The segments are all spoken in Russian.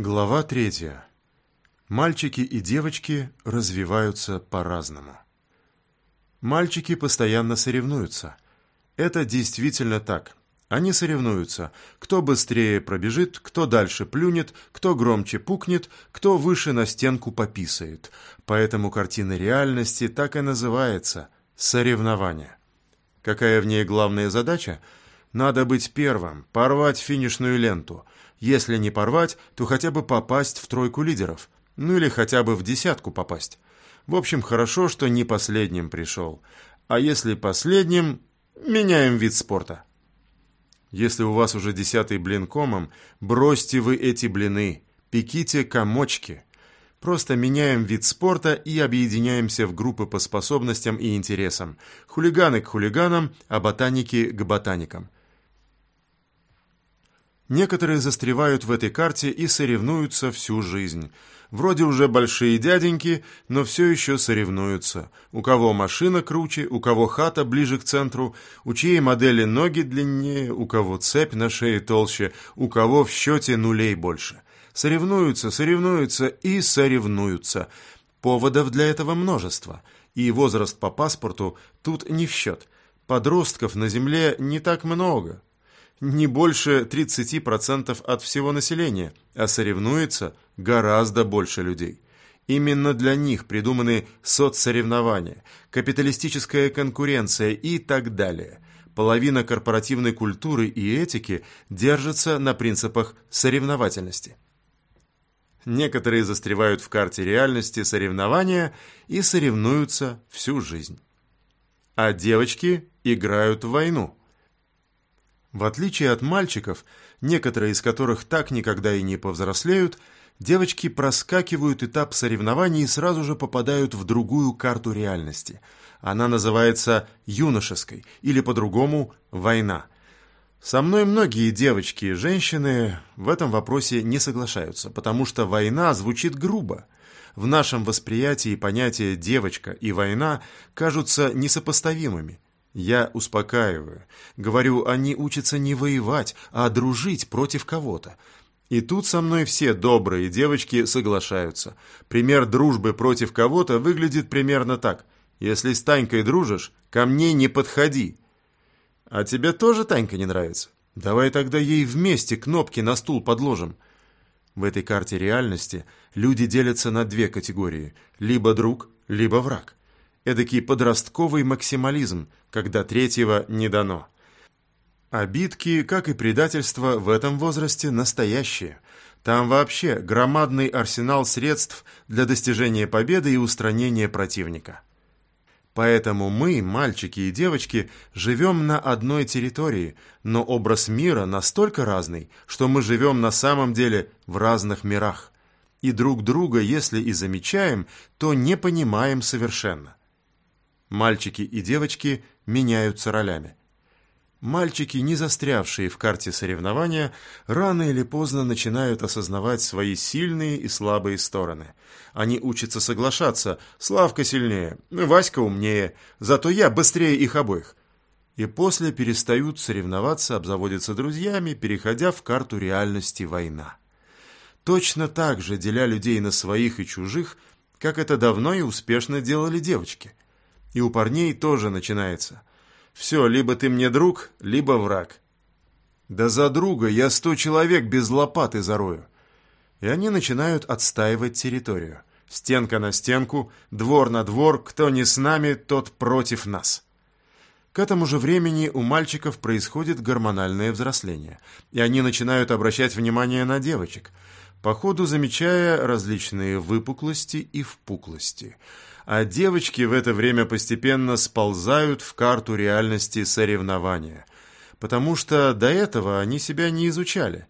Глава третья. Мальчики и девочки развиваются по-разному. Мальчики постоянно соревнуются. Это действительно так. Они соревнуются. Кто быстрее пробежит, кто дальше плюнет, кто громче пукнет, кто выше на стенку пописает. Поэтому картина реальности так и называется – соревнование. Какая в ней главная задача? Надо быть первым, порвать финишную ленту – если не порвать, то хотя бы попасть в тройку лидеров. Ну или хотя бы в десятку попасть. В общем, хорошо, что не последним пришел. А если последним, меняем вид спорта. Если у вас уже десятый блин комом, бросьте вы эти блины, пеките комочки. Просто меняем вид спорта и объединяемся в группы по способностям и интересам. Хулиганы к хулиганам, а ботаники к ботаникам. Некоторые застревают в этой карте и соревнуются всю жизнь. Вроде уже большие дяденьки, но все еще соревнуются. У кого машина круче, у кого хата ближе к центру, у чьей модели ноги длиннее, у кого цепь на шее толще, у кого в счете нулей больше. Соревнуются, соревнуются и соревнуются. Поводов для этого множество. И возраст по паспорту тут не в счет. Подростков на Земле не так много, не больше 30% от всего населения, а соревнуется гораздо больше людей. Именно для них придуманы соцсоревнования, капиталистическая конкуренция и так далее. Половина корпоративной культуры и этики держится на принципах соревновательности. Некоторые застревают в карте реальности соревнования и соревнуются всю жизнь. А девочки играют в войну – в отличие от мальчиков, некоторые из которых так никогда и не повзрослеют, девочки проскакивают этап соревнований и сразу же попадают в другую карту реальности. Она называется юношеской, или по-другому «война». Со мной многие девочки и женщины в этом вопросе не соглашаются, потому что война звучит грубо. В нашем восприятии понятия «девочка» и «война» кажутся несопоставимыми – я успокаиваю. Говорю, они учатся не воевать, а дружить против кого-то. И тут со мной все добрые девочки соглашаются. Пример дружбы против кого-то выглядит примерно так. Если с Танькой дружишь, ко мне не подходи. А тебе тоже Танька не нравится? Давай тогда ей вместе кнопки на стул подложим. В этой карте реальности люди делятся на две категории. Либо друг, либо враг эдакий подростковый максимализм, когда третьего не дано. Обидки, как и предательство, в этом возрасте настоящие. Там вообще громадный арсенал средств для достижения победы и устранения противника. Поэтому мы, мальчики и девочки, живем на одной территории, но образ мира настолько разный, что мы живем на самом деле в разных мирах. И друг друга, если и замечаем, то не понимаем совершенно. Мальчики и девочки меняются ролями. Мальчики, не застрявшие в карте соревнования, рано или поздно начинают осознавать свои сильные и слабые стороны. Они учатся соглашаться «Славка сильнее, Васька умнее, зато я быстрее их обоих». И после перестают соревноваться, обзаводятся друзьями, переходя в карту реальности война. Точно так же деля людей на своих и чужих, как это давно и успешно делали девочки – и у парней тоже начинается. Все, либо ты мне друг, либо враг. Да за друга я сто человек без лопаты зарою. И они начинают отстаивать территорию. Стенка на стенку, двор на двор, кто не с нами, тот против нас. К этому же времени у мальчиков происходит гормональное взросление, и они начинают обращать внимание на девочек, по ходу замечая различные выпуклости и впуклости – а девочки в это время постепенно сползают в карту реальности соревнования, потому что до этого они себя не изучали.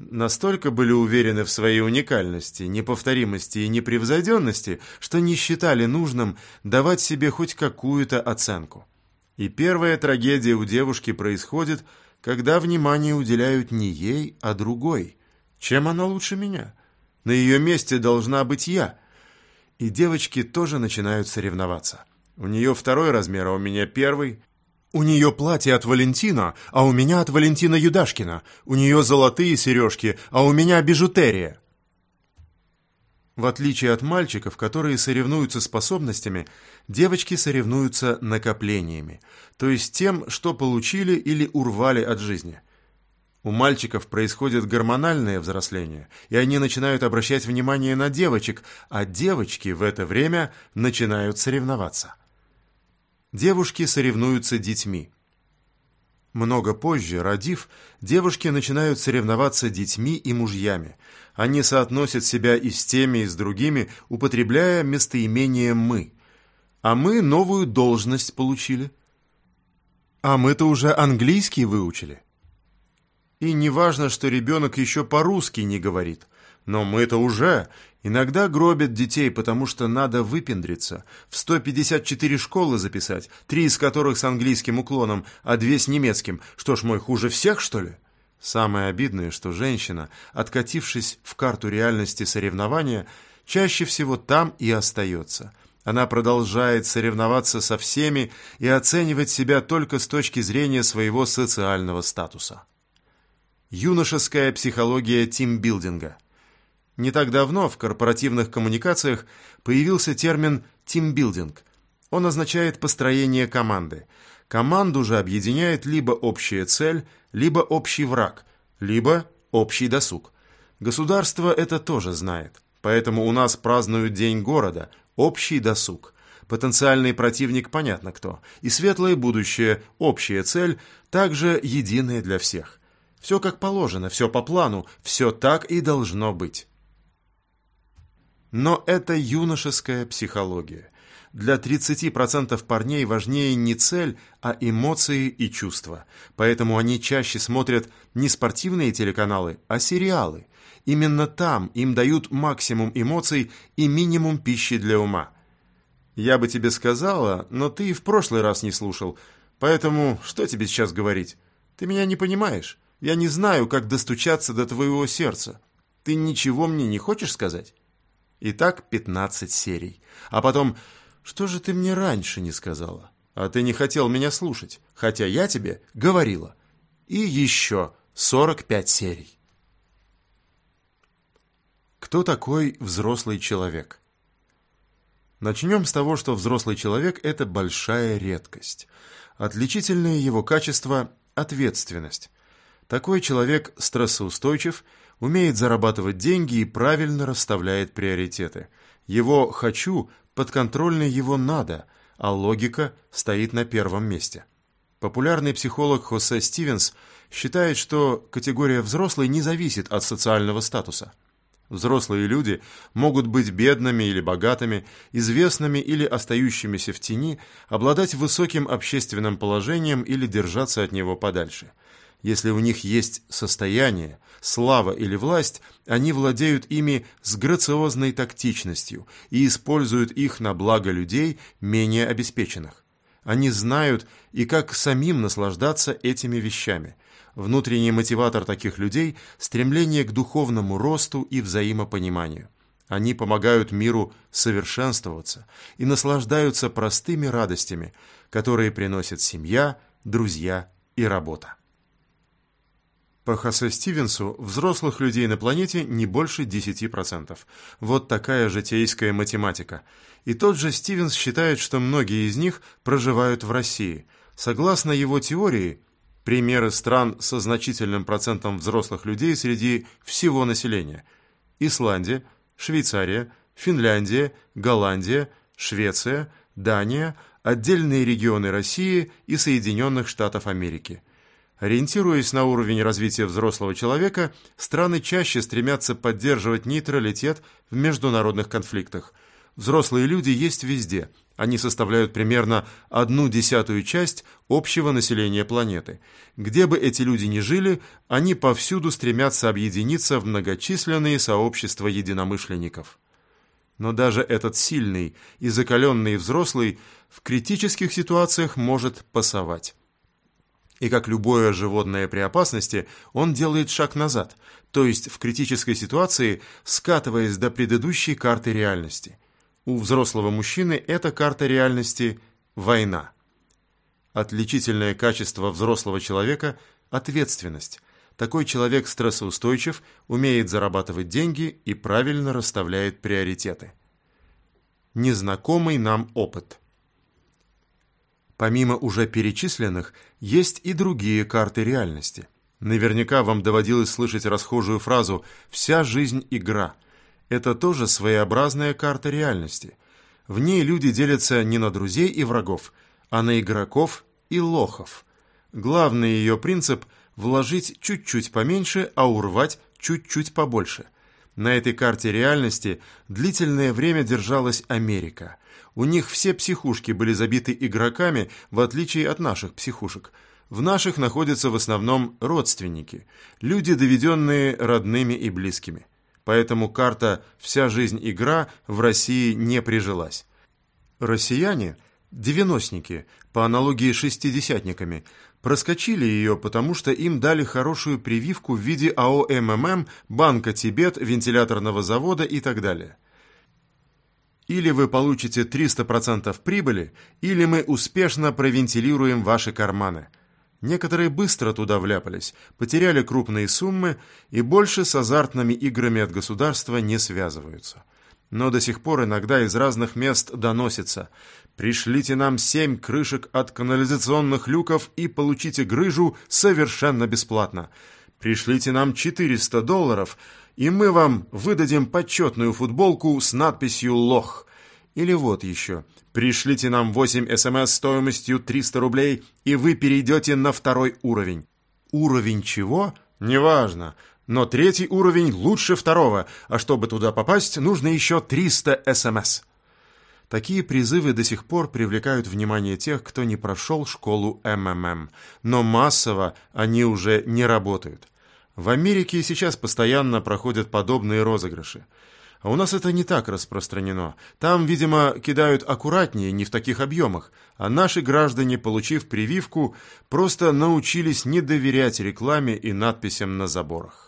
Настолько были уверены в своей уникальности, неповторимости и непревзойденности, что не считали нужным давать себе хоть какую-то оценку. И первая трагедия у девушки происходит, когда внимание уделяют не ей, а другой. Чем она лучше меня? На ее месте должна быть я – и девочки тоже начинают соревноваться. У нее второй размер, а у меня первый. У нее платье от Валентина, а у меня от Валентина Юдашкина. У нее золотые сережки, а у меня бижутерия. В отличие от мальчиков, которые соревнуются способностями, девочки соревнуются накоплениями, то есть тем, что получили или урвали от жизни. У мальчиков происходит гормональное взросление, и они начинают обращать внимание на девочек, а девочки в это время начинают соревноваться. Девушки соревнуются детьми. Много позже, родив, девушки начинают соревноваться детьми и мужьями. Они соотносят себя и с теми, и с другими, употребляя местоимение «мы». А мы новую должность получили. А мы-то уже английский выучили. И не важно, что ребенок еще по-русски не говорит. Но мы-то уже. Иногда гробят детей, потому что надо выпендриться. В 154 школы записать, три из которых с английским уклоном, а две с немецким. Что ж, мой хуже всех, что ли? Самое обидное, что женщина, откатившись в карту реальности соревнования, чаще всего там и остается. Она продолжает соревноваться со всеми и оценивать себя только с точки зрения своего социального статуса. Юношеская психология тимбилдинга – не так давно в корпоративных коммуникациях появился термин «тимбилдинг». Он означает построение команды. Команду же объединяет либо общая цель, либо общий враг, либо общий досуг. Государство это тоже знает. Поэтому у нас празднуют День города, общий досуг. Потенциальный противник понятно кто. И светлое будущее, общая цель, также единая для всех. Все как положено, все по плану, все так и должно быть. Но это юношеская психология. Для 30% парней важнее не цель, а эмоции и чувства. Поэтому они чаще смотрят не спортивные телеканалы, а сериалы. Именно там им дают максимум эмоций и минимум пищи для ума. Я бы тебе сказала, но ты и в прошлый раз не слушал. Поэтому что тебе сейчас говорить? Ты меня не понимаешь. Я не знаю, как достучаться до твоего сердца. Ты ничего мне не хочешь сказать? И так 15 серий. А потом, что же ты мне раньше не сказала? А ты не хотел меня слушать, хотя я тебе говорила. И еще 45 серий. Кто такой взрослый человек? Начнем с того, что взрослый человек – это большая редкость. Отличительное его качество – ответственность. Такой человек стрессоустойчив – умеет зарабатывать деньги и правильно расставляет приоритеты. Его «хочу» подконтрольно его «надо», а логика стоит на первом месте. Популярный психолог Хосе Стивенс считает, что категория «взрослый» не зависит от социального статуса. Взрослые люди могут быть бедными или богатыми, известными или остающимися в тени, обладать высоким общественным положением или держаться от него подальше – если у них есть состояние, слава или власть, они владеют ими с грациозной тактичностью и используют их на благо людей, менее обеспеченных. Они знают и как самим наслаждаться этими вещами. Внутренний мотиватор таких людей – стремление к духовному росту и взаимопониманию. Они помогают миру совершенствоваться и наслаждаются простыми радостями, которые приносят семья, друзья и работа. По Хосе Стивенсу, взрослых людей на планете не больше 10%. Вот такая житейская математика. И тот же Стивенс считает, что многие из них проживают в России. Согласно его теории, примеры стран со значительным процентом взрослых людей среди всего населения. Исландия, Швейцария, Финляндия, Голландия, Швеция, Дания, отдельные регионы России и Соединенных Штатов Америки – Ориентируясь на уровень развития взрослого человека, страны чаще стремятся поддерживать нейтралитет в международных конфликтах. Взрослые люди есть везде. Они составляют примерно одну десятую часть общего населения планеты. Где бы эти люди ни жили, они повсюду стремятся объединиться в многочисленные сообщества единомышленников. Но даже этот сильный и закаленный взрослый в критических ситуациях может пасовать. И как любое животное при опасности, он делает шаг назад, то есть в критической ситуации скатываясь до предыдущей карты реальности. У взрослого мужчины эта карта реальности – война. Отличительное качество взрослого человека – ответственность. Такой человек стрессоустойчив, умеет зарабатывать деньги и правильно расставляет приоритеты. Незнакомый нам опыт. Помимо уже перечисленных, есть и другие карты реальности. Наверняка вам доводилось слышать расхожую фразу «вся жизнь – игра». Это тоже своеобразная карта реальности. В ней люди делятся не на друзей и врагов, а на игроков и лохов. Главный ее принцип – вложить чуть-чуть поменьше, а урвать чуть-чуть побольше. На этой карте реальности длительное время держалась Америка. У них все психушки были забиты игроками, в отличие от наших психушек. В наших находятся в основном родственники, люди, доведенные родными и близкими. Поэтому карта «Вся жизнь игра» в России не прижилась. Россияне – девяностники, по аналогии с шестидесятниками, проскочили ее, потому что им дали хорошую прививку в виде АО МММ, Банка Тибет, вентиляторного завода и так далее. Или вы получите 300% прибыли, или мы успешно провентилируем ваши карманы. Некоторые быстро туда вляпались, потеряли крупные суммы и больше с азартными играми от государства не связываются. Но до сих пор иногда из разных мест доносится «Пришлите нам семь крышек от канализационных люков и получите грыжу совершенно бесплатно. Пришлите нам 400 долларов, и мы вам выдадим почетную футболку с надписью «Лох». Или вот еще. Пришлите нам 8 СМС стоимостью 300 рублей, и вы перейдете на второй уровень. Уровень чего? Неважно. Но третий уровень лучше второго, а чтобы туда попасть, нужно еще 300 СМС. Такие призывы до сих пор привлекают внимание тех, кто не прошел школу МММ, но массово они уже не работают. В Америке сейчас постоянно проходят подобные розыгрыши. А у нас это не так распространено. Там, видимо, кидают аккуратнее, не в таких объемах, а наши граждане, получив прививку, просто научились не доверять рекламе и надписям на заборах.